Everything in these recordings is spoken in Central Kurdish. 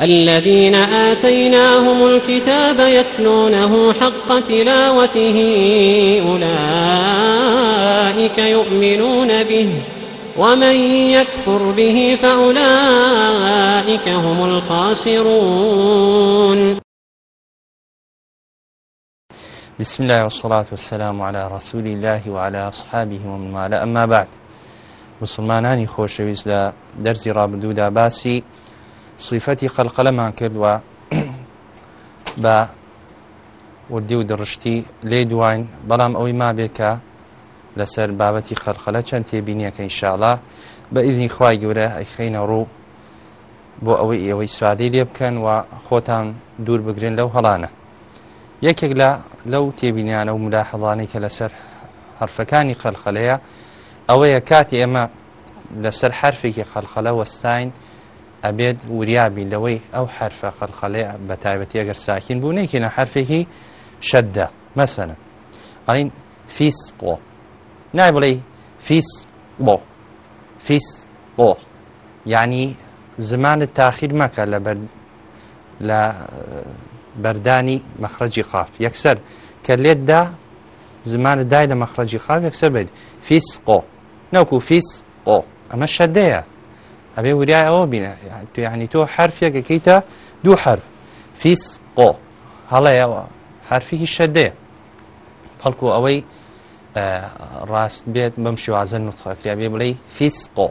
الذين آتيناهم الكتاب يتلونه حق تلاوته أولئك يؤمنون به ومن يكفر به فأولئك هم الخاسرون بسم الله والصلاة والسلام على رسول الله وعلى أصحابه ومن والاه أما بعد مسلمانانی خۆشەویست لە دەرزی ڕابدوودا باسی سیفەتی قەلقەلەمان کردووە بە وردی و دڕشتی لێ دوین بەڵام ئەوەی ما بێکە لەسەر بابەتی خەرخەلە چەند تێبینیەکە ئینشاڵا بە ئیدنی خوای گەورە ئەیخینە ڕوو بۆ ئەوەی ئێوەی سوادی لێ بکەن و خۆتان دوور بگرن لەو هەڵانە یەکێک لە لەو تێبینیانە و مداحڵانەی کە لەسەر حرفەکانی خەلخەلەیە ئەوەیە کاتی ئێمە لەسەر حرفێکی خەلخەلە وەستین ئەبێت وریابی لەوەی ئەو حرفە خەلخەڵێ بە تایبەتی ئەگەر ساکین بوو نێکینە حرفێکی شەددە مەسەنە ئەڵین فیس قۆ نای بڵێ فیس بۆ فیس بۆ یعنی زمانت تاخیر مەکە لە لە بەردانی مەخرەجی قاف یەکسەر کە لێتدا زمانە دای لە مەخرەجی خاف یەکسەر بیت فیس قۆ نەوکو فیس قۆ ئەمە شەدەیە ئەبێ وریای ئەوە بینە تو یعنی تۆ حرفێکەکەیتە دوو حرف فیس قۆ هەڵەیەوە حرفێکی شەدێ بەڵکو ئەوەی ڕاست بێت بەم شێوازە نوتخەکریا بێ بڵێ فیس قۆ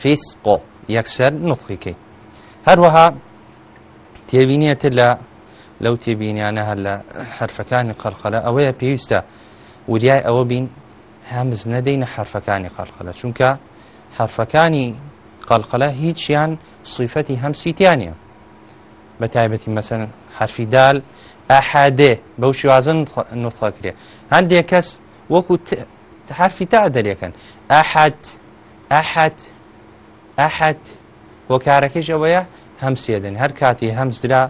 فیس قۆ یەکسەر نوتخیکەی هەروەها تێبینێتە لە لەو تێبینیانە هەر لە حرفەکانی قەرخەلە ئەوەیە پێویستە وریای ئەوە بین هەمز نەدەینە حرفەکانی قەرخەلە چونکە حرفەکانی قەلقەلە هیچیان سیفەتی هەم سیتیانە بە تایبەتی مەسەن حرفی دال ئاحادێ بەو شوازن نوتڵەکرێ هەندێک کەس وەکو حرفی تا دەریەکەن ئاحات ئاحات ئاحات وە کارەکەش ئەوەیە هەمسێدن هەر کاتی هەمزدرا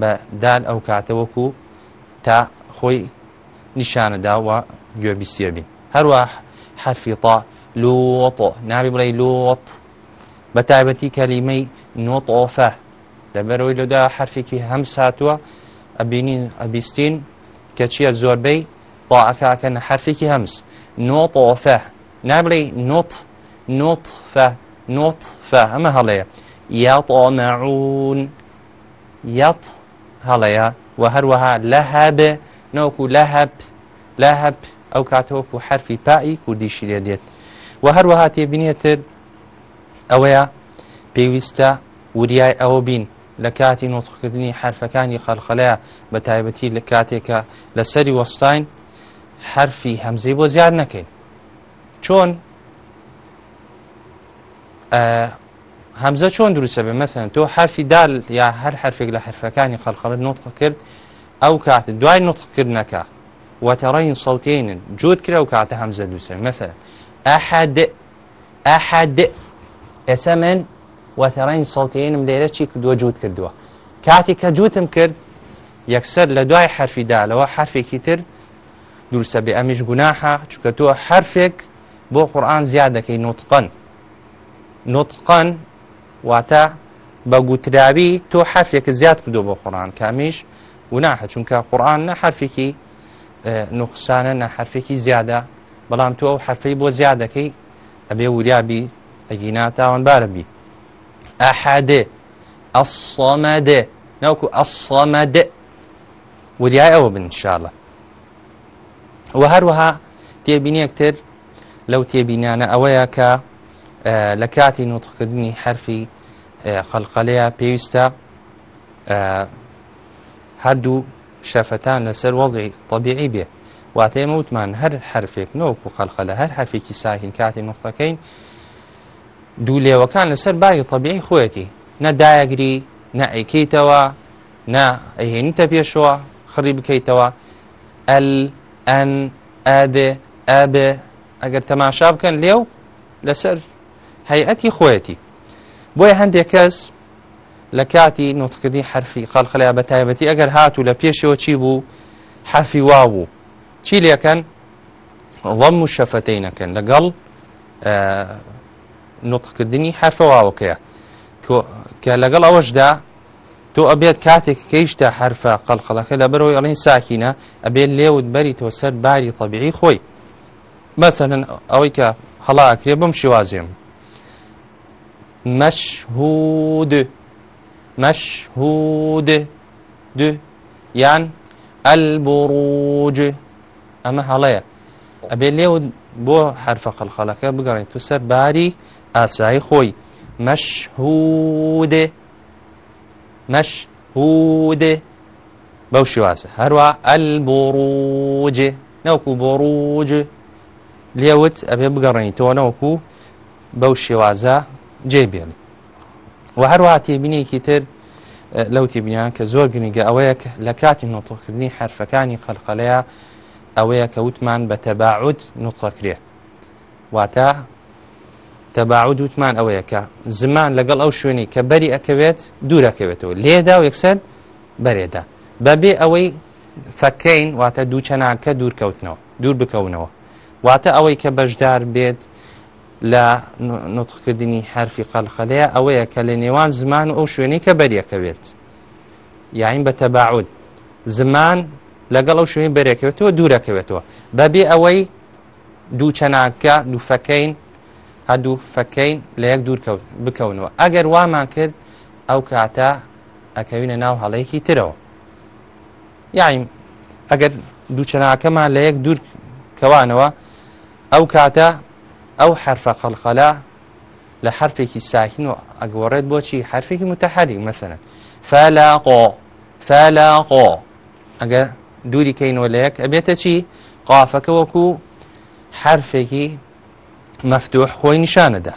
بە دال ئەو کاتە وەکو تا خۆی نیشانەداوە گوێبی سێبین هەروە حرفی تا لوۆتۆ نابی بڵێ لوۆت بە تایبەتی کەلیمەی نۆتۆفە لەبەرەوەی لەدا حرفێکی هەم ساتووە ئەبینین ئەبیستین کە چییە زۆربەی تاعکاکەن حرفێکی هەمس نۆتۆفە نابڵێ نۆت نۆتفە نۆتفە ئەمە هەڵەیە یاطۆنەعون یاط هەڵەیە و هەروەها لەهابێ نەوەکو لەهب لەهب ئەو کاتەوەکو حرفی پایی کوردیشی لێ دێت و هەروەها تێبینێتتر ئەوەیە پێویستە وریای ئەوە بین لە کاتی نوتخکردنی حرفەکانی خەلخەلەیە بە تایبەتی لە کاتێکە لەسەری وەستین حرفی هەمزەی بۆ زیاد نەکەین چۆن هەمزە چۆن دروستە بێ مەسەن تۆ حرفی دال یا هەر حرفێک لە حرفەکانی خەلخەڵت نوتق کرد ئەو کات دوای نوتقکردنەکە وتەڕین سەوتێنن جوت کرا و کاتە هەمزە دووسن مەسەر ئەحد ئەحد ئێسا من وەتەڕین سڵتیێنم لێرە چی دووە جووت کردووە کاتی کە جووتم کرد یەکسەر لە دوای حرفی دالەوە حرفێکی تر دوورسە بێ ئەمیش گوناها چکە تۆ حرفێک بۆ قورآان زیاد دەکەی نوتقن نوتقن واتە بە گوتراوی تۆ حرفێکە زیاد کردو بۆ قڕان کامیش وناحە چونکە قورآان نە حرفێکی نوخسانە نە حرفێکی زیادە بەڵام تۆ حرفەی بۆ زیادەکەی ئەبێ وریابی ئەگینا تاوانبارە بی ئەحادێ ئەسڵەمەدێ ناوکو ئەسڵەمەدێ وریای ئەوە بنشاڵە وە هەروەها تێبینیەکتر لەو تێبینانە ئەوەیە کە لە کاتی نوتخکردنی حرفی خەلقەلەیە پێویستە هەردوو شەفەتان لەسەر وەڵی طبیعی بێ واتەیە مەوتمان هەر حرفێک نۆکو خەلخە لە هەر حرفێکی ساهین کاتی نوختەکەین دوو لێوەکان لەسەر باگی طبیعی خۆەتی نەدایەگری نەئیکەیتەوە نە ئەهێنیتە پێشەوە خڕی بکەیتەوە ئەل ئەن ئادێ ئابێ ئەگەر تەماشا بکەن لێو لەسەر هەیەتی خۆەتی بۆیە هەندێک کەس لە کاتی نوتکردی حرفی خەڵخەلیا بە تایبەتی ئەگەر هاتوو لە پێشەوە چی بوو حرفی وا بوو چی لەکەن ڕەم و شەفەتەینەکەن لەگەڵ نوتقکردنی حرفەواوەکەیە کە لەگەڵ ئەوەشدا تۆ ئەبێت کاتێک کەیشتە حرفە قەلخەڵەکە لە بەرەوەی ئەڵین ساکینە ئەبێت لێوت بەری تۆ سەر باری طبیعی خۆی مەسەن ئەوەی کە هەڵاکرێ بم شیوازیم مەشهود مەشهود دو یان ئەلبڕوج ئەمە هەڵەیە ئەبێ لێو بۆ حرفە قەلخەڵەکە بگەڕێن تو سەر باری ئاسایی خۆی مەشهودێ مەشهودێ بەو شێوازە هەروە ئەل بۆڕوجێ نەوەکو بۆڕوج لێوت ئەبێ بگەڕێنیتەوە نەوەکو بەو شێوازە جێبێن و هەروە تێبینێکی تر لەو تێبینیان کە زۆر گرنگە ئەوەیە لە کاتی نۆتۆکردنی حرفەکانی خەلخەلەیە ئەوەیە کە وتمان بە تەباعوت نوتڵەکرێ واتە تەباعود وتمان ئەوەیە کە زمان لەگەڵ ئەو شوێنی کە بەری ئەکەوێت دوورەکەوێتەوە لێدا و یەکسەر بەرێدا بەبێ ئەوەی فەکەین واتە دووچەناکە دوورکەوتنەوە دوور بکەونەوە واتە ئەوەی کە بەشدار بێت لە نوتخکردنی حرفی قەلخەلەیە ئەوەیە کە لە نێوان زمان و ئەو شوێنی کە بەریەکەوێت یاین بە تەباعود زمان لەگەڵ ئەو شوێنی بەرێکەوێتەوە دوورەکەوێتەوە بەبێ ئەوەی دووچەناکە دووفەکەین هەردوو فەکەین لە یەک دوور بکەونەوە ئەگەر وامان کرد ئەو کاتە ئەکەوینە ناو هەڵەیەکی ترەوە یایم ئەگەر دووچەناکەمان لە یەک دوور کەوانەوە ئەو کاتە ئەو حرفە خەڵخەلا لە حرفێکی ساکن و ئەگۆڕێت بۆچی حرفێکی متحری مەسەن فەلاقۆ فەلاقۆ ئەگەر دووری کەینەوە لە یەک ئەبێتە چی قافەکە وەکو حرفێکی مەفتوح خۆی نیشانەدا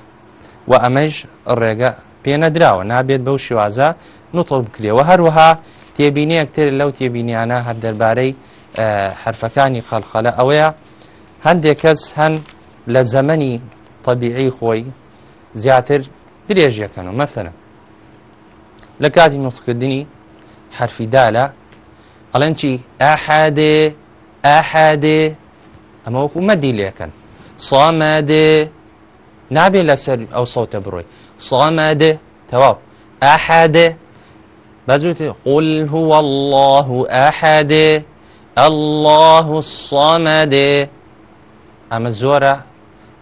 و ئەمەش ڕێگە پێنەدراوە نابێت بەو شێوازە نوتڵ بکرێەوە هەروەها تێبینەیەک تر لەو تێبینیانە هەر دەربارەی حرفەکانی خەلخەلە ئەوەیە هەندێک کەس هەن لە زەمەنی طبیعی خۆی زیاتر درێژیەکەن و مەسەرە لە کاتی نوتکردنی حرفیدالە ئەڵەن چی ئاحادێ ئاحادێ ئەمە وەکو مەدی لێکەن صامد نابێ لەسەر ئەو سەوتە بڕۆی صامد تەواو ئاحادێ بەزوت قل هو الله أحد الله الصمد ئەمە زۆرە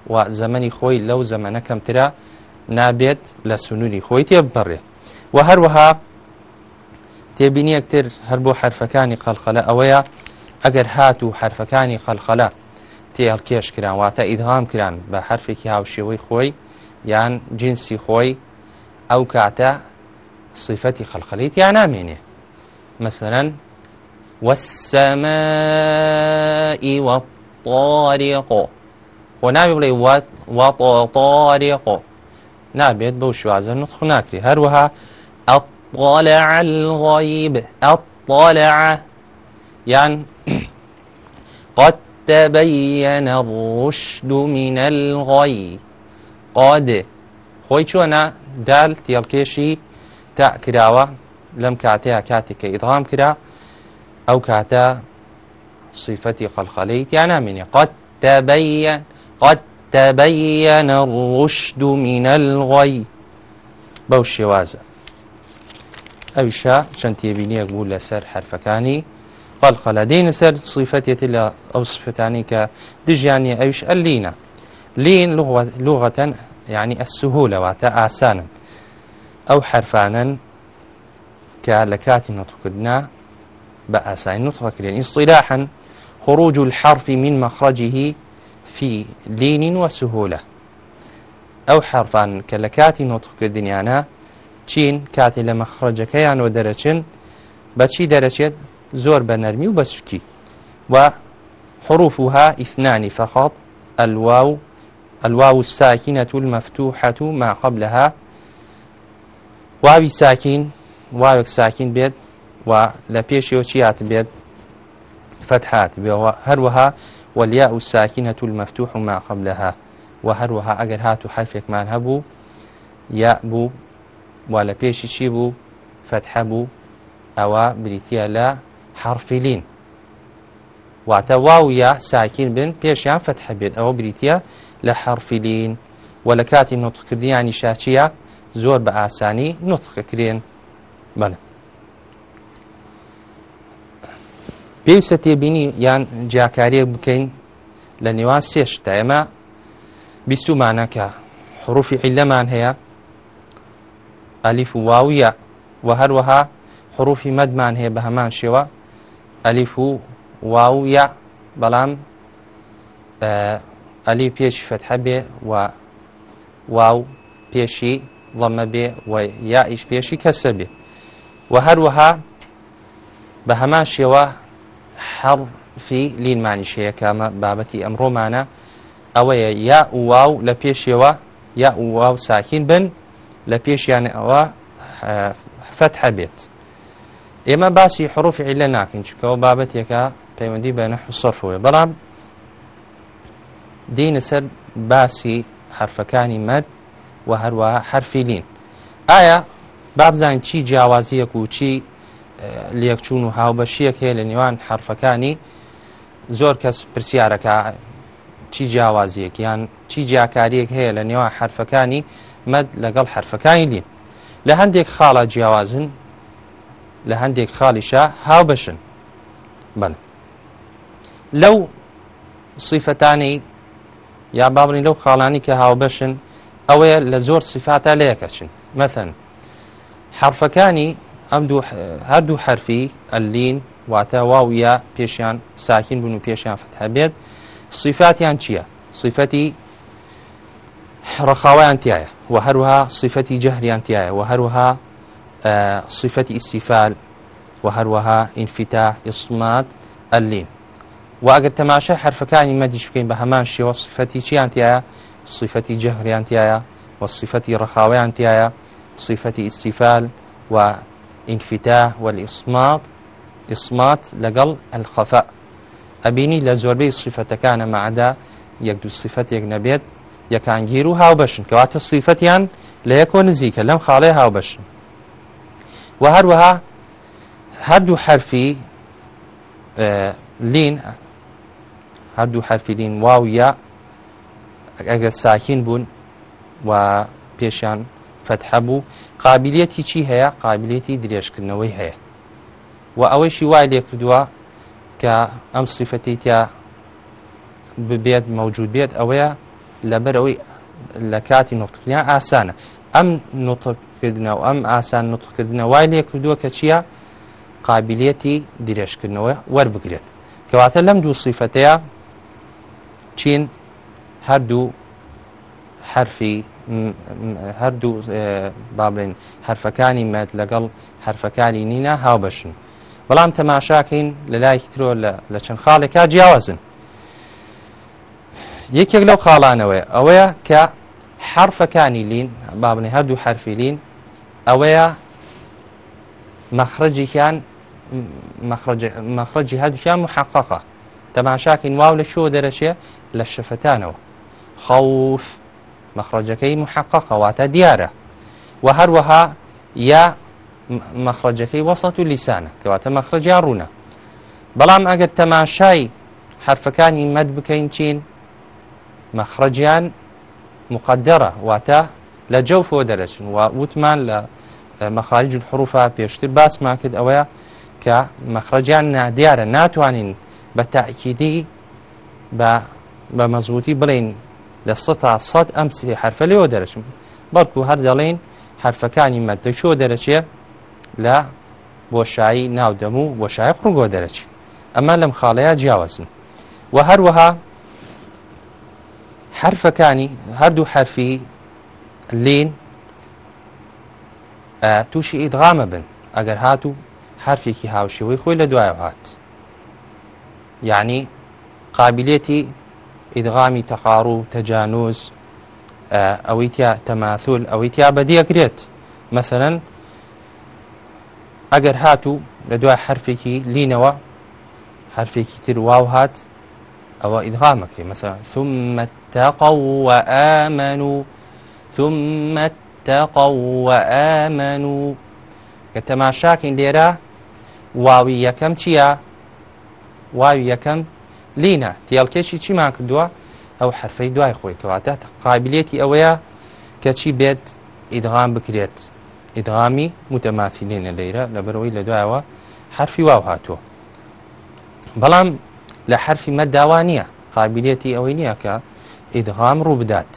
و زەمەنی خۆی لەو زەمەنە کەمترا نابێت لە سنووری خۆی تێبڕێ و هەروەها تێبینی یەکتر هەر بۆ حرفەکانی خەلخەلە ئەوەیە ئەگەر هات و حرفەکانی خەلخەلە تێڵکێش کران واتە ئیدهام کران بە حرفێکی هاوشێوەی خۆی یان جنسی خۆی ئەو کاتە صفەتی خەلخەلیت یان نامێنێ مەسەرەن وەسەمەئی وەطاریقۆ خۆ ناوی بڵێ وەطاریقۆ نابێت بەو شوازە نوتخ ناکری هەروەها ئەطالع الغیب ئەطالع یان قەت تبين الرشد من الغي قاد خۆی چۆنا دال تێڵکێشی تا کراوە لەم کاتەیە کاتێک کە ئیدغام کرا ئەو کاتە صفەتی خەلخەلەی تیان نامێنێ قەت تەبەیە قەت تەبەیەنە ڕشد و منە الغۆی بەو شێوازە ئەویشە چەند تێبینیەک بوو لەسەر حرفەکانی خەڵخە لە دینە سەر سیفەتێتی لە ئەو سفتانی کە دژیانی ئەوش ئەلینە لین لغەتەن یعنی ئەسوهولەواتە ئاسانن ئەو حرفانن کە لە کاتی نوتکردنا بە ئاسانی نوتڕکردێن ئیسطیلاحن خروج الحرف من مخرجه في لين وسهولة ئەو حرفان کە لە کاتی نوتڕکردنیانە چین کاتی لە مەخرجەکەیان و دەرەچن بەچی دەرەچێت زۆر بە نەرمی و بە سوکی و حروفها اثنان فقط الواو الواو الساكنة المفتوحة ما قبلها واوي ساكن واوك ساكن بيت و لە پێشیۆچیات بێت فتحات بێەوە هەروەها وەلیا و ساکینە تول مەفتوح و ماقب لەها و هەروەها ئەگەر هات و حرفێکمان هەبوو یا بوو وا لە پێشی چی بوو فتح بوو ئەوە بریتە لە حرفیلین واتە واو یا ساکین بن پێشیان فتح بێت ئەوە بریتە لە حرفیلین و لە کاتی نوتکردنیانی شاچیە زۆر بە ئاسانی نوتخەکرێن بەە پێویستە تێبینی یان جیاکاریەک بکەین لە نێوان سێشتا ئێمە بیسومانەکە حروفی عیلەمان هەیە ئەلیف و واویە و هەروەها حروفی مەدمان هەیە بە هەمان شێوە ئەلیف و واو یا بەڵام ئەلی پێشی فەتحە بێ و واو پێشی ڵەمە بێ و یا ئیش پێشی کەسە بێ و هەروەها بە هەمان شێوە حەڵفی لینمانیشەیە کامە بابەتی ئەمڕۆمانە ئەوەیە یا واو لە پێشەوە یا واو ساکین بن لە پێشیان ئەوە فتح بێت ئێمە باسی حروفی عیلە ناکەین چکەوە بابەتێکە پەیوەندی بە نەحو سەفوێ بەڵام دینە سەر باسی حرفەکانی مەد و هەروەها حرفی لین ئایا بابزان چی جیاوازیەک و چی لەکچوون و هاوبەشیەک هەیە لە نێوان حرفەکانی زۆر کەس پرسیارەکە چی جیاوازیەک یان چی جیاکاریەک هەیە لە نێوان حرفەکانی مەد لەگەڵ حرفەکانی لین لە هەندێک خاڵە جیاوازن لە هەندێک خاڵیشا هاو بەشن بن لەو سیفەتانی یا بابنی لەو خاڵانی کە هاوبەشن ئەوەیە لە زۆر سیفاتا لەیەکەچن مەثەن حرفەکانی ئەم هەردوو حرفی ئەلین واتە واویە پێشیان ساکین بوون و پێشیان فتح بێت سیفاتیان چییە؟ سیفەتی ڕەخاوایان تایە و هەروها سیفەتی جەهریان تایە و هەروها صفەتی ئیسیفال و هەروەها ئینفیتا ئیسمات ئەلیم واگەر تەماشای حرفەکانی مەدیش بکەین بە هەمان شێوە صفەتی چیان تایە صفەتی جەهریان تایە و صفەتی ڕخاویان تایە صفەتی ئیسیفال و ئینفیتا والئسمات ئسمات لەگەڵ ئەلخەفە ئەبینی لە زۆربەی صفەتەکانە مەعدا یەک دوو صفەتێک نەبێت یەکانگیر و هاوبەشن کەواتە صفەتیان لە یەکۆ نزیکە لەم خاڵێ هاوبەشن و هەروەها هەردوو حرفی لین هەردوو حرفی لین واو یا ئەگەر ساکین بوون و پێشیان فتح بوو قابلیەتی چی هەیە قابلیەتی درێژکردنەوەی هەیە و ئەوەیشی وای لێ کردووە کە ئەم سیفەتیتیا ببێت مەوجود بێت ئەوەیە لەبەر ئەوەی لە کاتی نقطکردیان ئاسانە ئەم نوتک نوتخکردنە و ئەم ئاسان نوتخکردنە وای لێ کردووە کە چییە قابلیەتی درێژکردنەوە وەربگرێت کەواتە لەم دوو سیفەتەیە چین هەردوو حرفی هەردوو بابلێن حرفەکانی مەد لەگەڵ حرفەکانی نینە هاوبەشن بەڵام تەماشاکەین لە لایکترۆ لە چەند خاڵێکا جیاوازن یەکێک لەو خاڵانەوەی ئەوەیە کە حرفەکانی لین بابنی هەردوو حرفی لین ئەوەیە مەخرەجیان مەخرەجی هەدویان محەقەقە تەماشاکەین واو لە شۆ دەرەچێ لە شەفەتانەوە خەوف مەخرەجەکەی محەقەقەواتە دیارە و هەروەها یا مەخرەجەکەی وەسەت و لیسانە کەواتە مەخرەجیا ڕوونە بەڵام ئەگەر تەماشای حرفەکانی مەد بکەین چین مەخرەجیان مقدرە واتە لە جەوفۆ دەرەچن و وتمان لە مەخارج حروفا پێشتر باسمان کرد ئەوەیە کە مەخرەجیان نادیارە ناتوانین بە تاکیدی بە مەزبوطی بڵین لە سە تا سەد ئەم سری حرفە لەوە دەرەچم بەڵکو هەر دەڵێن حرفەکانی مەدەچۆ دەرەچێ لە بۆشایی ناودەم و بۆشای قڕگۆ دەرەچێت ئەمە لەم خاڵەیە جیاوازن و هەروەها حرفەکانی هەردوو حرفی لین تووشی ئیدغامە بن ئەگەر هات و حرفێکی هاوشەوەی خۆی لە دوایە هات یعنی قابلێتی ئیدغامی تەخار و تەجانۆز ئەوەی تیا تەماثول ئەوەی تیا بەدیەکرێت مەسەرەن ئەگەر هات و لە دوای حرفێکی لینەوە حرفێکی تر واو هات ئەوە ئیدغامەکری مەسەر سمەتەقە و ئەمەن و ثم اتقوا وآمنوا کە تەماشاکەین لێرە واوی یەکەم چییە؟ واوی یەکەم لینە تێڵکێشی چیمان کردووە ئەو حرفەی دوای خۆی کەواتە قابلێتی ئەوەیە کەچی بێت ئیدغام بکرێت ئیدغامی متەمافینێنە لەیرە لەبەرەوەی لە دوایەوە حرفی واو هاتووە بەڵام لە حرفی مەداوا نییە قابلێتی ئەوەی نییە کە ئیدغام ڕوو بدات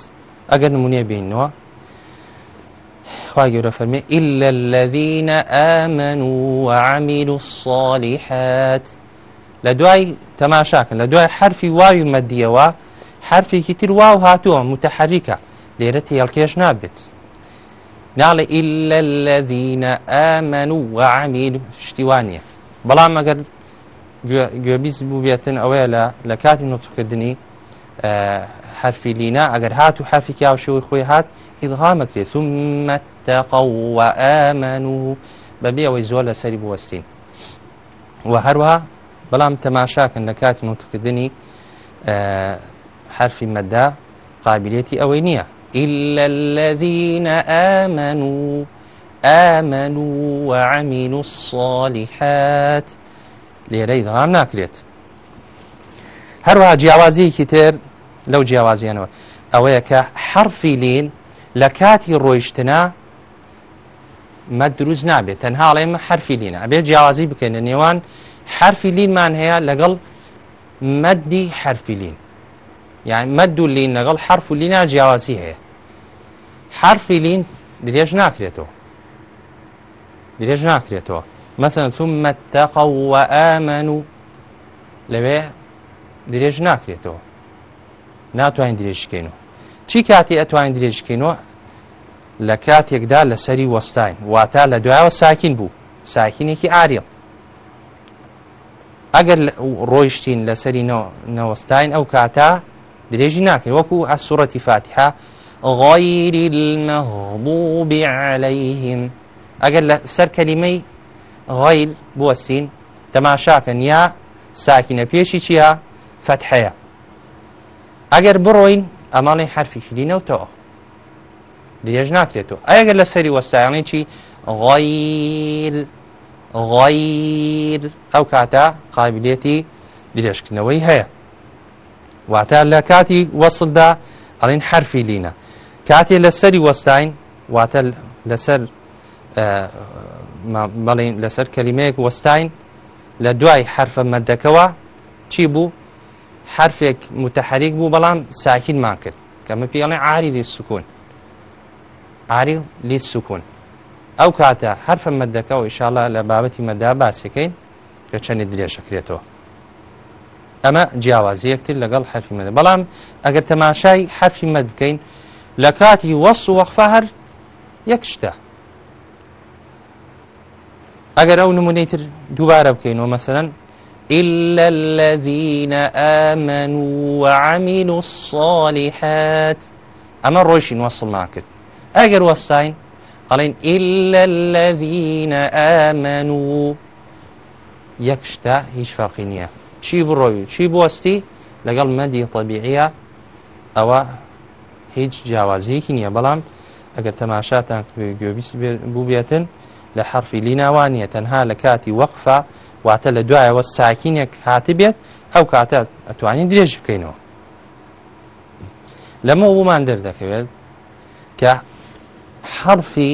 ئەگەر نمونە بینەوە خوا گەورە فەرمێ إلا الذين آمنوا وعملوا الصالحات لە دوای تەماشاکن لە دوای حرفی واوی مەدیەوە حرفێکی تر واو هاتووە متحرکە لێرە تێڵکێش نابێت ناڵێ إلا الذين آمنوا وعملوا شتیوانە بەڵام ئەگەر گوێبیست بوو بێتن ئەوەیە لە لە کاتی نوتکردنی حرفی لینا ئەگەر هات و حرفی کیاوشەوەی خۆی هات ئیدغامەکرێت ثممە تەقەوە ئەمەن و بەبێ ئەوەی زۆر لە سەری بوەستین و هەروە بەڵام تەماشاکەن لە کاتی نوتکردنی حرفی مەدا قابلێتی ئەوەی نییە إلا الذين آمنوا آمنوا وعملوا الصالحات لێرە ئیدغام ناکرێت هەروها جیاوازیەکی تر لەو جیاوازیانەوە ئەوەیە کە حرفی لین لە کاتی ڕۆیشتنا مە دروست نابێت تەنها ئەڵێمە حرفی لینە ئەبێ جیاوازی بکەین لە نێوان حرفی لینمان هەیە لەگەڵ مەدی حرفی لین یان مەد و لین لەگەڵ حرف و لینا جیاوازی هەیە حرفی لین درێژ ناکرێتەوە درێژ ناکرێتەوە مەسەن سومەتەقە و ئەمەن و لەوێ درێژ ناکرێتەوە ناتوانین درێژکەین و چی کاتی ئەتوانین درێژکەینەوە لە کاتێکدا لەسەری وەستاین واتە لە دوایەوە ساکین بوو ساکینێکی ئاریڵ ئەگەر ڕۆیشتین لەسەری نەوەستاین ئەو کاتا درێژی ناکەین وەکو ئە سوەتی فاتحا غۆیری المەغضوب عليهلەیهیم ئەگەر لە سەر کەلیمەی غۆیل بوەستین تەماشاکەن یا ساکینە پێشی چیە فەتحەیە ئەگەر بڕۆین ئەماڵی حرفی کلینەوتەوە درێژ ناکرێتەوە ئەگەر لە سەری وەستایانی چی غایل غایل ئەو کاتە قابلێتی درێژکردنەوەی هەیە واتە لە کاتی وەصلدا ئەڵین حرفی لینە کاتێ لە سەری وەستاین واتە لەسەر بەڵین لەسەر کەلیمەیەک وەستاین لە دوای حرفە مەدەکەوە چی بوو حرفێک متحریک بوو بەڵام ساکینمان کرد کەمە پێڵێ عاری دی سکوون عاری لی سکوون ئەو کاتە حرفە مەدەکە و ئیشاڵە لە بابەتی مەدا باسەکەین کە چەندی درێژەکرێتەوە ئەمە جیاوازی یەکتر لەگەڵ حرفی مەدە بەڵام ئەگەر تەماشای حرفی مەدکەین لە کاتی وەس و وەخفە هەر یەک شتە ئەگەر ئەو نمونەی تر دووبارە بکەینەوە مەسەرەن إلا الذين آمنوا وعملوا الصالحات أما الرشي نوصل معك أجر وستين قالين إلا الذين آمنوا يكشتا هيش فرقينية چی بڕۆوی چی بوەستی لەگەڵ مەدی طبیعە ئەوە هیچ جیاوازیەکی نییە بەڵام ئەگەر تەماشاتان گوێبیست بوو بێتن لە حرفی لیناوانیە تەنها لە کاتی وەقفە واتە لە دوایەوە ساکینێک هاتی بێت ئەو کاتە ئەتوانین درێژ بکەینەوە لەمە ومان دەردەکەوێت کە حرفی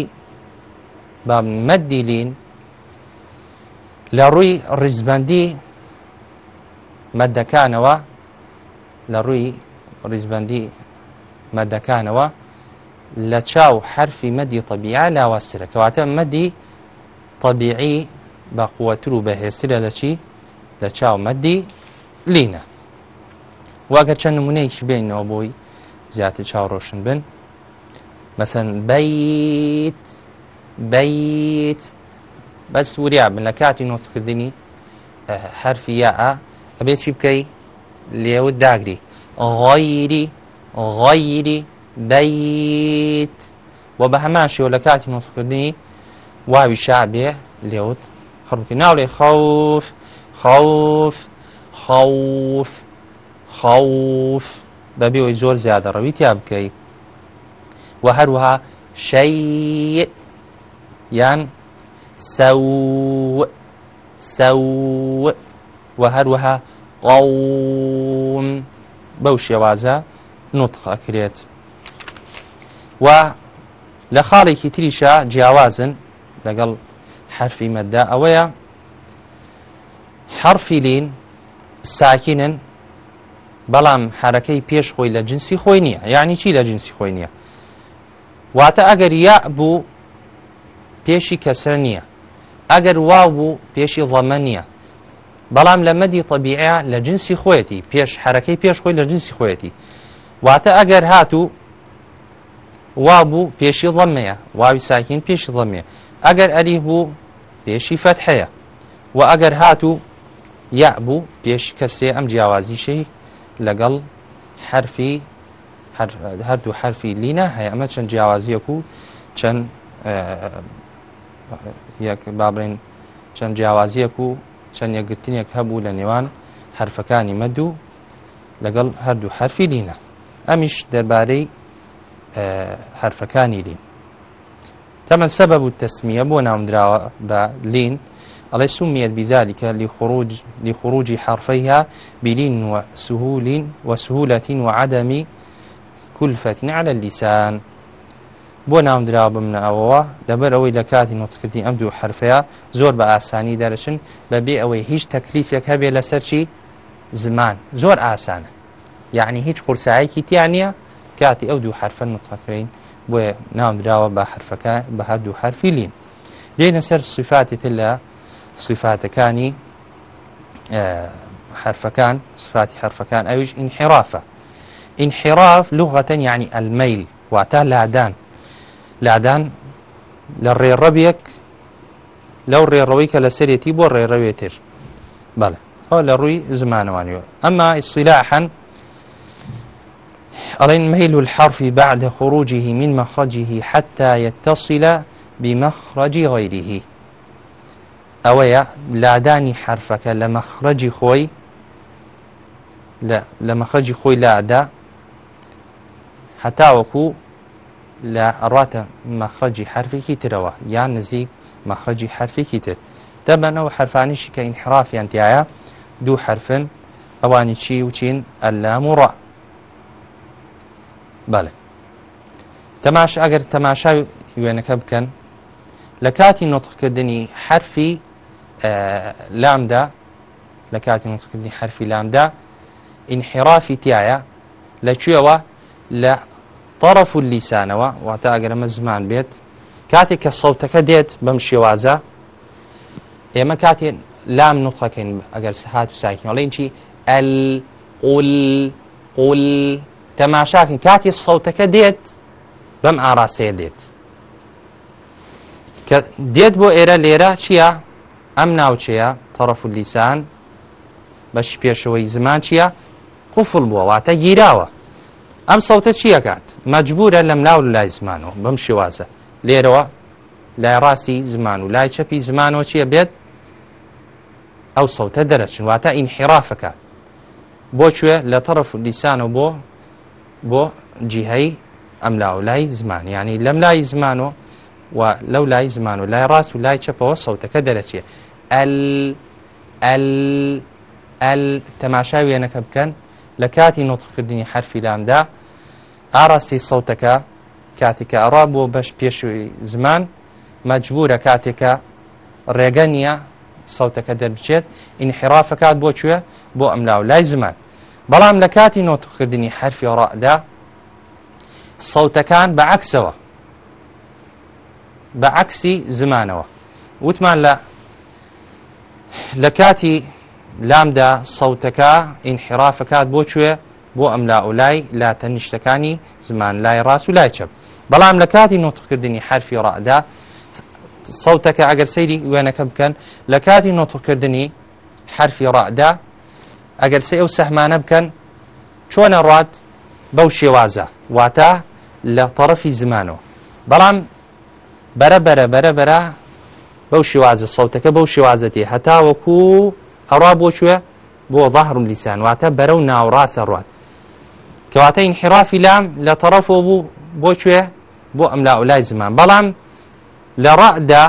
بە مەدیلین لە ڕووی ڕیزبندی مەدەکانەوە لە ڕووی ڕیزبندی مەدەکانەوە لە چاو حرفی مەدی طبیعە لاواسترە کەواتە مەدی طبیعی بەقووەتر و بەهێسترە لە چی لە چاومەدی لینە واگەر چەند نمونەیش بێنەوە بۆی زیاتر چاوڕۆشن بن مەسەن بیت بیت بەس وریا بن لە کاتی نۆتکردنی حرفی یا ئەبێت چی بکەی لێوت داگری غایری غایری بیت و بە هەمان شێوە لە کاتی نۆتکردنی واوی شابێ لێوت پڕمکە ناڵێ خەوف خەوف خەوف خەوف بەبێەوەی زۆر زیادە ڕەوی تیا بکەیت و هەروەها شەی یان سەو سەو و هەروەها قوم بەو شێوازە نوتخەکرێت و لە خاڵێکی تریشە جیاوازن لەگەڵ حرفی مەدا ئەوەیە حرفی لین ساکینن بەڵام حرەکەی پێش خۆی لە جنسی خۆی نییە یعنی چی لە جنسی خۆی نییە واتە ئەگەر یا بوو پێشی کەسرە نییە ئەگەر وا بوو پێشی ڵەمە نییە بەڵام لە مەدی طببیعە لە جنسی خۆەتی پێش حرەکەی پێش خۆی لە جنسی خۆەتی واتە ئەگەر هاتوو وا بوو پێشی ڵەمەیە واوی ساکین پێشی ڵەمەیە ئەگەر ئەری بوو پێشی فەت هەیە و ئەگەر هاتوو یعبوو پێش کەسێ ئەم جیاوازیشەی لەگەڵ حرفی هەردوو حرفی لینە هەیە ئەمە چەند جیاوازیەک و چەند یەک بابرین چەند جیاوازیەک و چەند یەکگرتنێک هەبوو لە نێوان حرفەکانی مەدوو لەگەڵ هەردوو حرفی لینە ئەمیش دەربارەی حرفەکانی لین طبعا سبب التسمية بو نام دراوة لين الله سميت بذلك لخروج لخروج حرفيها بلين وسهول وسهولة وعدم كلفة على اللسان بۆ نامدرا بمنە ئەوەوە لەبەر ئەوەی لە کاتی نوتکردی ئەم دوو حرفەیە زۆر بە ئاسانی دەرشن بەبێ ئەوەی هیچ تەکلیفێک هەبێ لەسەرچی زمان زۆر ئاسانە یعنی هیچ قورسایەکی تیان نییە کاتی ئەو دوو حرفەن متفەکرین بۆیە ناودراوە بە حرفەکە بە هەردوو حرفیلی دێنە سەر سفاتی تر لە سفاتەکانی حرفەکان سفاتی حرفەکان ئەویش ئینحرافە ئینحراف لغەتەن یعنی ئەلمەیل واتە لادان لادان لە ڕێڕەبیەک لەو ڕێڕەوەی کە لە سەرێتی بۆ ڕێڕەوێتر بەڵێ لە ڕووی زمانەوانیوە ئەمما ئیسیلاحەن ألين ميل الحرف بعد خروجه من مخرجه حتى يتصل بمخرج غيره ئەوەیە لادانی حرفەکە لە مەخرەجی خۆی لە مەخرەجی خۆی لادا هەتاوەکو لە ئەڕاتە مەخرەجی حرفێکی ترەوە یان نزیک مەخرەجی حرفێکی تر دەبەنەوە حرفانیشی کە ئینحرافیان تایە دوو حرفن ئەوانی چی وچین ئەلام و ڕە بەڵێ تەماش ئەگەر تەماشای وێنەکە بکەن لە کاتی نۆتقکردنی حرفی لامدا لە کاتی نوتکردنی حرفی لامدا ئینحرافی تایە لەکوێوە لە طرف و لیسانەوە واتە ئەگەرمە زمان بێت کاتێک کە سەوتەکە دێت بەم شێوازە ئێمە کاتێن لام نوتەکەین ئەگەر سەهات و ساکنەڵێن چی ئەل قول قول تەماشاکن کاتی سەوتەکە دێت بەم ئاراسەیە دێت کە دێت بۆ ئێرە لێرە چییە؟ ئەم ناوچەیە تەڕەف و لیسان بەش پێشەوەی زمان چییە؟ قوفڵ بووە واتە گیراوە ئەم سەوتە چیەکات مەجبورە لەم ناو لای زمانەوە بەم شێوازە لێرەوە لای ڕاستی زمان و لای چەپی زمانەوە چییە بێت ئەو سەوتە دەرەچن واتە ئینحیرافەکە بۆ کوێ لە تەرەف و لیسانەوە بۆ بۆ جیهەی ئەم لاولای زمانیانی لەم لای زمانەوە و لەو لای زمان و لای ڕاست و لای چەپەوە سەوتەکە دەرەچێ ئەل تەماشا وێنەکە بکەن لە کاتی نوتخکردنی حرفی لامدا ئاراستی سەوتەکە کاتێکە ئەڕا بۆ بەش پێشوی زمان مەجبورە کاتێکە ڕێگە نییە سەوتەکە دەربچێت ئینحرافەکات بۆ کوێ بۆ ئەملا و لای زمان بەڵام لە کاتی نۆتخکردنی حرفی ڕەدا سەوتەکان بە عکسەوە بە عکسی زمانەوە وتمان لە لە کاتی لامدا سەوتەکە ئینحرافەکات بۆکوێ بۆ ئەملا ئولای لا تەنیشتەکانی زمان لای ڕاست و لای چەپ بەڵام لە کاتی نۆتخکردنی حرفی ڕەدا سەوتەکە ئەگەر سەیری وێنەکە بکەن لە کاتی نۆتخکردنی حرفی ڕەدا ئەگەر سێ ئەو سەحمانە بکەن چۆنە ڕات بەو شێوازە واتە لە تەڕەفی زمانەوە بەڵام بەرە بەرە بەرە بەرە بەو شێوازە سەوتەکە بەو شێوازەتی هەتا وەکو ئەڕا بۆچوە بۆ ظاهرم لیسان واتە بەرە و ناوڕاستە ڕات کەواتە ئینحرافی لام لە تەرەفۆ بوو بۆکوێ بۆ ئەملا ئەولای زمان بەڵام لە ڕعدا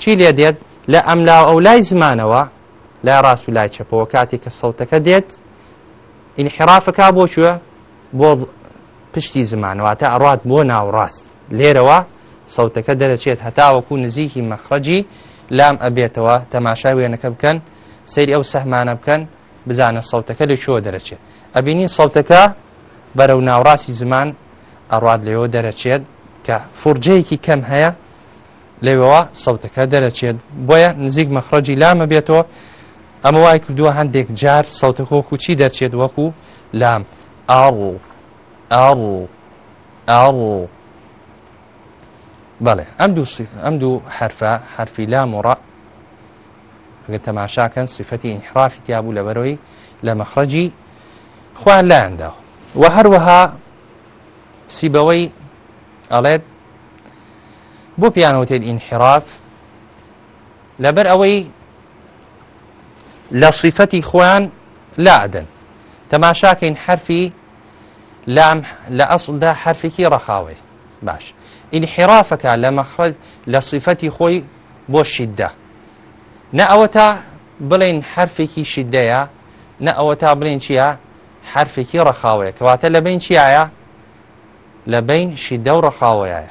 چی لێ دێت لە ئەملا ئەولای زمانەوە لا ڕاست و لای چەپەوە کاتێک کە سەوتەکە دێت ئینحرافەکە بۆ چوە بۆ پشتی زمانەوەتە ئەڕات بۆ ناوڕاست لێرەوە سەوتەکە دەرەچێت هەتاوەکو نزیکی مەخرەجی لام ئەبێتەوە تەماشای وێنەکە بکەن سری ئەو سەحمانە بکەن بزانە سەوتەکە لە شۆ دەرەچێت ئەبینی سەوتەکە بەرەو ناوڕاستی زمان ئەڕات لێەوە دەرەچێت کە فورجەیەکی کەم هەیە لێوەوە سەوتەکە دەرەچێت بۆیە نزیک مەخرەجی لامە بێتەوە ئەمە وای کردووە هەندێک جار سەوتەخۆ خوچی دەرچێت وەکو لام ئاڵ ئاڵ ئاڵ بەڵێ ئەم دوو ئەم دوو حرفە حرفی لام وڕە ئەگە تەماشاکەن سفەتی ئینحرافی تیابوو لەبەرەوەی لە مەخرەجی خوان لایەندا و هەروەها سیبەوەی ئەڵێت بۆ پیانەوتێت ئینحراف لەبەر ئەوەی لە صیفەتی خۆیان لادن تەماشاکەین حرفی لام لە ئەسڵدا حرفێکی ڕەخاوێ باش ئینحرافەکە لە مەخرج لە صیفەتی خۆی بۆ شیددا نە ئەوە تا بڵێن حرفێکی شیدەیە نە ئەوە تا بڵێن چییە حرفێکی ڕەخاوەیە کەواتە لە بین چیایە لە بین شیدە و ڕەخاوەیە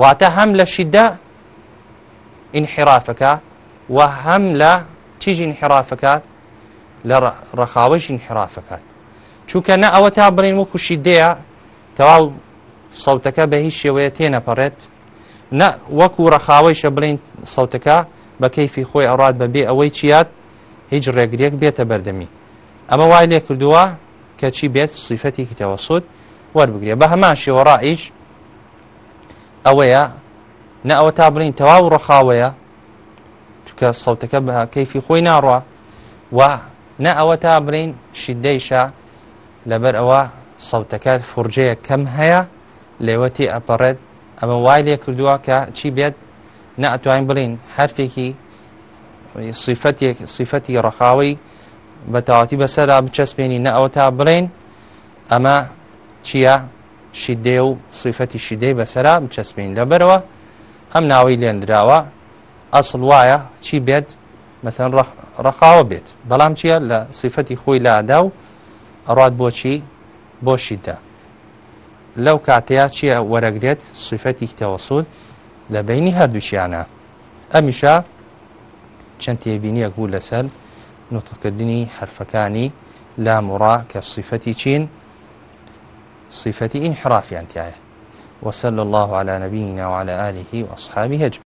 واتە هەم لە شیدە ئینحرافەکە و هەم لە چیژین حرافەکات لە ڕەخاوەژین حرافەکات چونکە نە ئەوە تا بڕین وەکوشی دەیە تەواو سەوتەکە بە هیچ شێوەیە تێنەپەڕێت نە وەکو ڕەخاوەیشە بڵین سەوتەکە بە کەیفی خۆی ئەڕات بەبێ ئەوەی چیات هیچ ڕێگرێک بێتە بەردەمی ئەمە وای لێ کردووە کە چی بێت سیفەتێکی تەوەسود وەربگرێ بە هەمان شێوەڕائیش ئەوەیە نە ئەوە تا بڵین تەواو ڕەخاوەیە کە سەوتەکە بەها کەیفی خۆی ناڕوە وا نە ئەوە تا برین شیدەیشە لەبەر ئەوە سەوتەکە فرجەیە کەم هەیە لێوەتی ئەپەڕێت ئەمە وای لێ کردووە کە چی بێت نە ئەتوانین بڵین هەرفێکی صفەتێک صفەتی ڕەخاوی بەتەواتی بەسەرا بچەسبێنی نە ئەوە تا بڵێن ئەمە چییە شیدێ و صفەتی شیدەی بەسەرا بچەسبین لەبەرەوە ئەم ناوی لێنراوە ئەسڵ وایە چی بێت مەسەن ڕخاوە بێت بەڵام چییە لە سیفەتی خۆی لادا و ئەڕات بۆچی بۆشیدا لەو کاتەیە چییە وەرەگرێت سیفەتی تەوەسود لە بینی هەردووچیانە ئەمیشە چەند تێبینیەک بوو لەسەر نوتکردنی حرفەکانی لا مڕا کە سیفەتی چین صفة انحرافي أنت وصلى الله على نبينا وعلى آله وأصحابه أجمعين